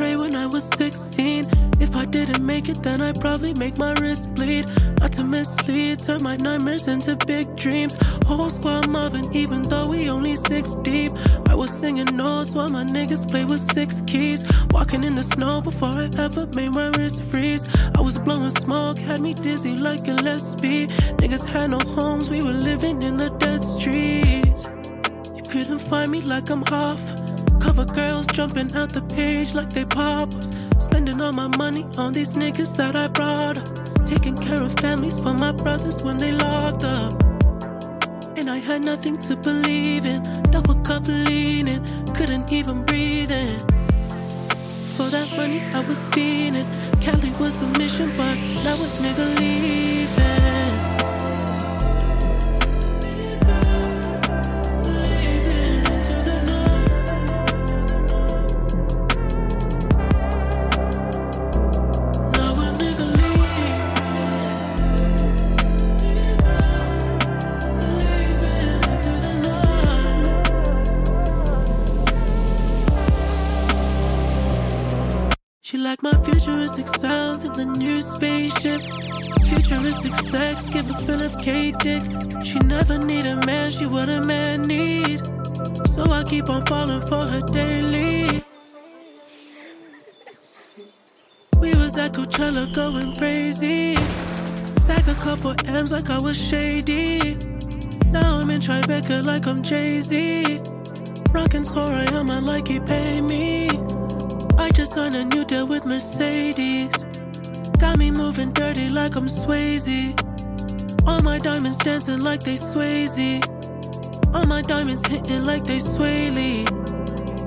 pray when I was 16. If I didn't make it, then I'd probably make my wrist bleed. Not to mislead, turn my nightmares into big dreams. Whole squad mobbing, even though we only six deep. I was singing notes while my niggas play with six keys. Walking in the snow before I ever made my wrist freeze. I was blowing smoke, had me dizzy like a Gillespie. Niggas had no homes, we were living in the dead streets. You couldn't find me like I'm off. Cover girls jumping out the page like they poppers. Spending all my money on these niggas that I brought up. Taking care of families for my brothers when they locked up. And I had nothing to believe in. Double cup leaning, couldn't even breathe in. For that money I was feeling. Cali was the mission, but now a nigga. Leaving Like my futuristic sounds in the new spaceship. Futuristic sex, give a Philip K dick. She never need a man, she what a man need. So I keep on falling for her daily. We was at Coachella going crazy. Stack a couple M's like I was shady. Now I'm in Tribeca like I'm Jay Z. Rockin' Sorayama like he pay me. Signed a new deal with Mercedes. Got me moving dirty like I'm Swayze. All my diamonds dancing like they Swayze. All my diamonds hitting like they Swae Lee.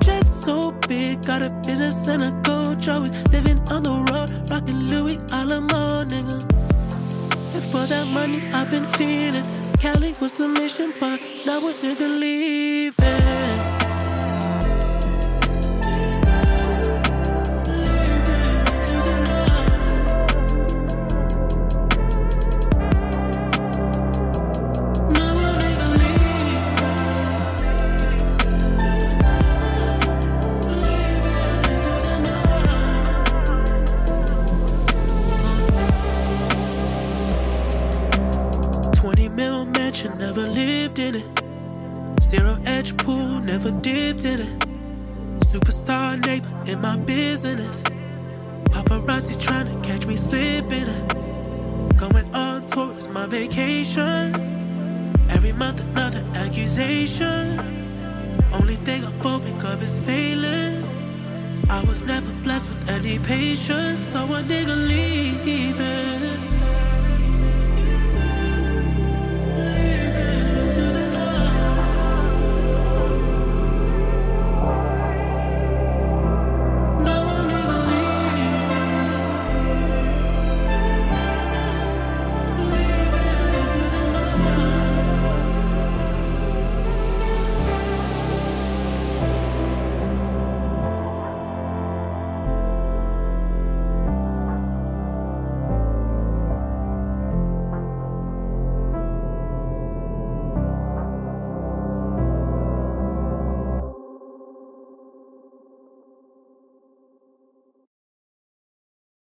Jet so big, got a business and a coach. Always living on the road, rocking Louis Alamo, nigga. And for that money, I've been feeling. Cali was the mission, but now a nigga. Leaving mansion, never lived in it. Zero edge pool, never dipped in it. Superstar neighbor in my business. Paparazzi trying to catch me slipping. Going on tour is my vacation. Every month another accusation. Only thing I'm phobic of is failing. I was never blessed with any patience, so a nigga leaving.